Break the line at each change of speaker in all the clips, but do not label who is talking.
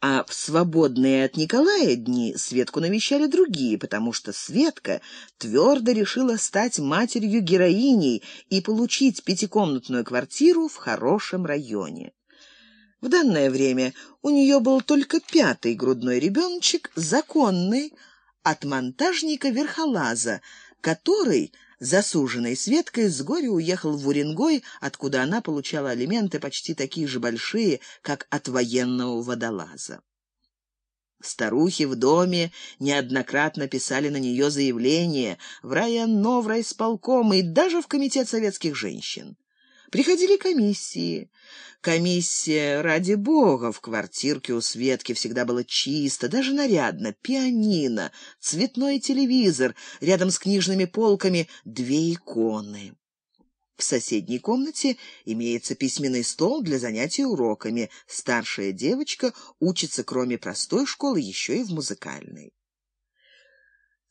а в свободные от Николая дни Светку навещали другие, потому что Светка твердо решила стать матерью-героиней и получить пятикомнатную квартиру в хорошем районе. В данное время у нее был только пятый грудной ребеночек, законный, от монтажника-верхолаза, который засуженной Светкой с горя уехал в Уренгой, откуда она получала алименты почти такие же большие, как от военного водолаза. Старухи в доме неоднократно писали на нее заявления в районно, в райсполком и даже в комитет советских женщин. Приходили комиссии. Комиссия, ради бога, в квартирке у Светки всегда было чисто, даже нарядно. Пианино, цветной телевизор, рядом с книжными полками две иконы. В соседней комнате имеется письменный стол для занятий уроками. Старшая девочка учится, кроме простой школы, еще и в музыкальной.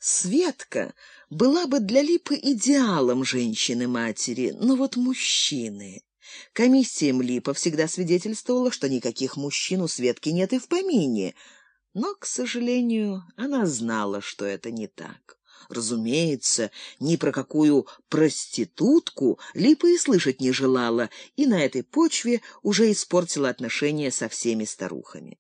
Светка была бы для Липы идеалом женщины-матери, но вот мужчины... Комиссиям Липа всегда свидетельствовала, что никаких мужчин у Светки нет и в помине. Но, к сожалению, она знала, что это не так. Разумеется, ни про какую проститутку Липа и слышать не желала, и на этой почве уже испортила отношения со всеми старухами.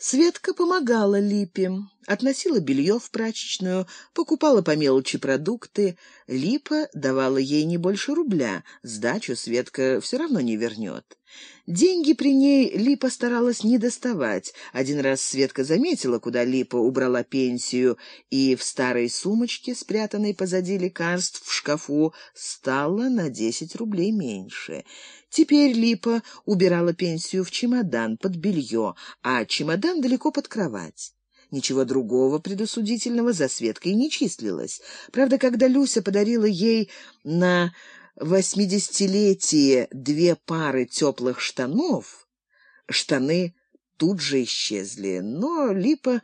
Светка помогала Липе, относила белье в прачечную, покупала по мелочи продукты. Липа давала ей не больше рубля, сдачу Светка все равно не вернет. Деньги при ней Липа старалась не доставать. Один раз Светка заметила, куда Липа убрала пенсию, и в старой сумочке, спрятанной позади лекарств в шкафу, стало на десять рублей меньше. Теперь Липа убирала пенсию в чемодан под белье, а чемодан далеко под кровать. Ничего другого предосудительного за Светкой не числилось. Правда, когда Люся подарила ей на восьмидесятилетие две пары теплых штанов, штаны тут же исчезли, но Липа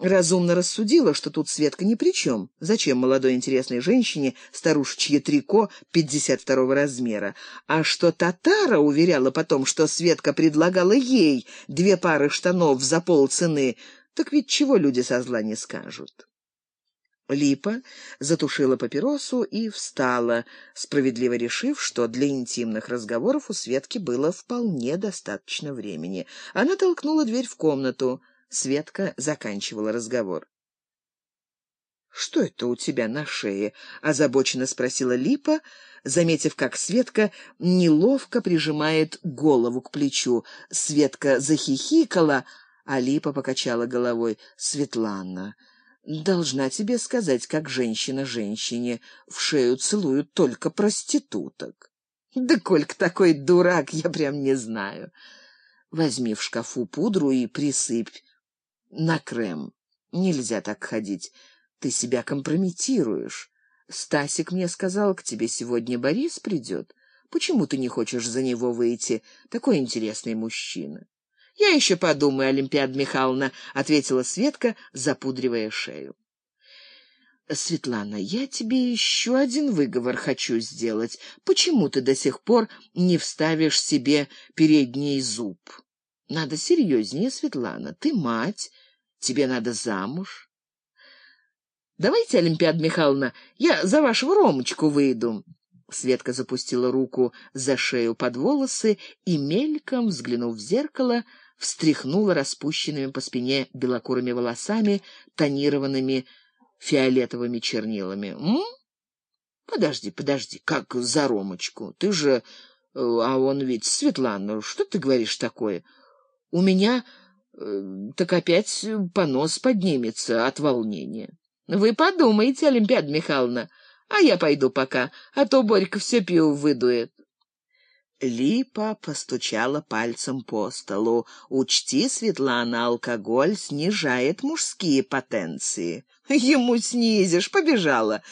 разумно рассудила, что тут Светка ни при чем. Зачем молодой интересной женщине старушечье трико 52 размера? А что Татара уверяла потом, что Светка предлагала ей две пары штанов за полцены, так ведь чего люди со зла не скажут? Липа затушила папиросу и встала, справедливо решив, что для интимных разговоров у Светки было вполне достаточно времени. Она толкнула дверь в комнату. Светка заканчивала разговор. «Что это у тебя на шее?» — озабоченно спросила Липа, заметив, как Светка неловко прижимает голову к плечу. Светка захихикала, а Липа покачала головой. «Светлана, должна тебе сказать, как женщина женщине, в шею целуют только проституток». «Да Колька такой дурак, я прям не знаю. Возьми в шкафу пудру и присыпь на крем. Нельзя так ходить. Ты себя компрометируешь. Стасик мне сказал, к тебе сегодня Борис придет. Почему ты не хочешь за него выйти? Такой интересный мужчина. Я еще подумаю, Олимпиада Михайловна, ответила Светка, запудривая шею. Светлана, я тебе еще один выговор хочу сделать. Почему ты до сих пор не вставишь себе передний зуб? Надо серьезнее, Светлана. Ты мать, Тебе надо замуж. Давайте, Олимпиада Михайловна, я за вашего Ромочку выйду. Светка запустила руку за шею под волосы и мельком, взглянув в зеркало, встряхнула распущенными по спине белокурыми волосами, тонированными фиолетовыми чернилами. М? Подожди, подожди, как за Ромочку? Ты же... Э, а он ведь... Светлана, что ты говоришь такое? У меня Э, так опять понос поднимется от волнения. Вы подумайте, Олимпиада Михайловна, а я пойду пока, а то Борька все пиво выдует. Липа постучала пальцем по столу. «Учти, Светлана, алкоголь снижает мужские потенции». «Ему снизишь, побежала.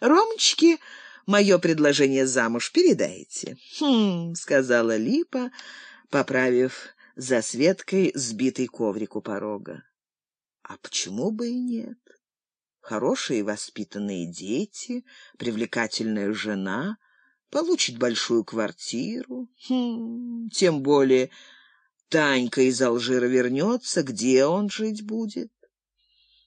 Ромочки, мое предложение замуж передайте». «Хм», — сказала Липа, поправив за Светкой сбитый коврик у порога. А почему бы и нет? Хорошие воспитанные дети, привлекательная жена, получит большую квартиру. Хм, тем более Танька из Алжира вернется, где он жить будет?